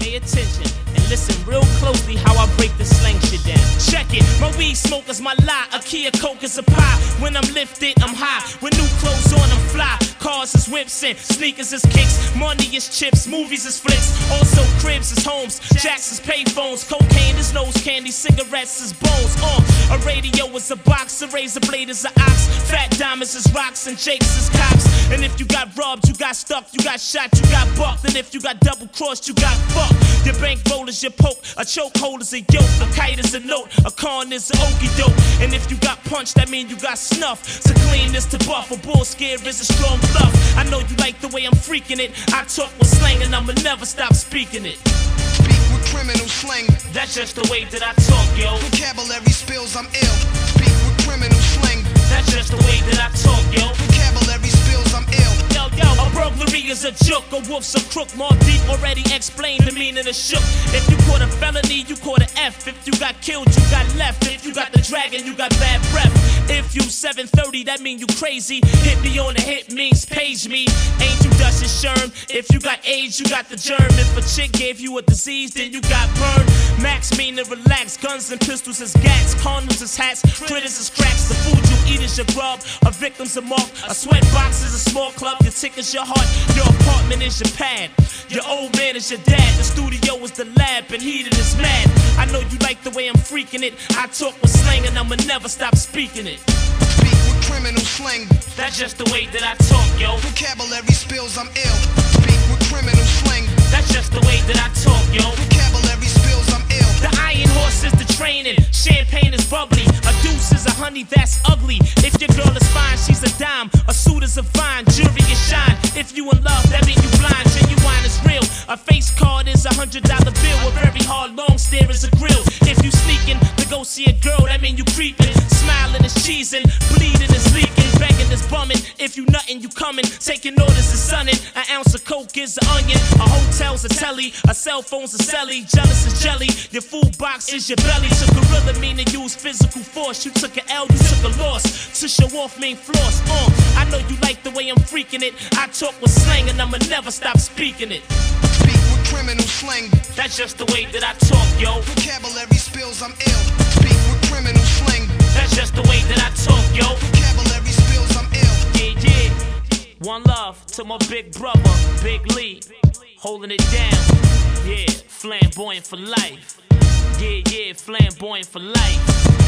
Pay attention and listen real closely how I break the slang shit down. Check it, my weed smoke is my lie. A Kia Coke is a pie. When I'm lifted, I'm high. With new clothes on, I'm fly. Cars is whips and sneakers is kicks. Money is chips, movies is flicks. Also cribs is homes, jacks is payphones. Cocaine is nose candy, cigarettes is bones. Uh, a radio is a box, a razor blade is a ox. Fat diamonds is rocks and jakes is cops. And if you got robbed, you got stuck, you got shot, you got bucked. And if you got double crossed, you got fucked. Your bankroll is your poke, a choke hold is a yoke, a kite is a note, a con is an okie doke. And if you got punched, that mean you got snuff. So clean is to buff, a bull scare is a strong bluff. I know you like the way I'm freaking it. I talk with slang and I'ma never stop speaking it. Speak with criminal slang. That's just the way that I talk, yo. Vocabulary spills, I'm ill. Speak with criminal slang. That's just the way that I talk, yo. Vocabulary spills, I'm ill. Yo, a burglary is a joke, a wolf's a crook. Mobb Deep already explained the meaning of shook. If you caught a felony, you caught an F. If you got killed, you got left. If you got the dragon, you got bad breath. If you 730, that mean you crazy. Hit me on the hit means page me. Ain't you Dustin Sherm? If you got AIDS, you got the germ. If a chick gave you a disease, then you got burned. Max mean to relax. Guns and pistols is gats. Condoms is hats. Critters is cracks. The food you eat is your grub. A victim's a mark. A sweat box is a small club. Your ticket's your heart. Your apartment is your pad. Your old man is your dad. The studio is the lab. And heated is mad. I know you like the way I'm freaking it. I talk with slang and I'ma never stop speaking it. Speak with criminal slang. That's just the way that I talk, yo. Vocabulary spills, I'm ill. Speak with criminal slang. That's just the way that I talk, yo. Vocabulary spills, I'm ill. The iron horse is the training. Champagne is bubbly. A deuce is a honey that's ugly. If your girl is fine, she's a dime. Suit is a fine. Jewelry is shine. If you in love, that mean you blind. Genuine is real. A face card is a hundred dollar bill. A very hard long stare is a grill. If you sneaking to go see a girl, that mean you creeping. Smiling is cheesing. Bleeding If you nuttin', you coming. Taking orders is sunning. An ounce of coke is an onion. A hotel's a telly. A cell phone's a celly. Jealous is jelly. Your food box is your belly. Took gorilla mean to use physical force. You took an L, you took a loss. To show off mean floss. Uh, I know you like the way I'm freaking it. I talk with slang and I'ma never stop speaking it. Speak with criminal slang. That's just the way that I talk, yo. Vocabulary One love to my big brother, Big Lee. Holding it down. Yeah, flamboyant for life. Yeah, yeah, flamboyant for life.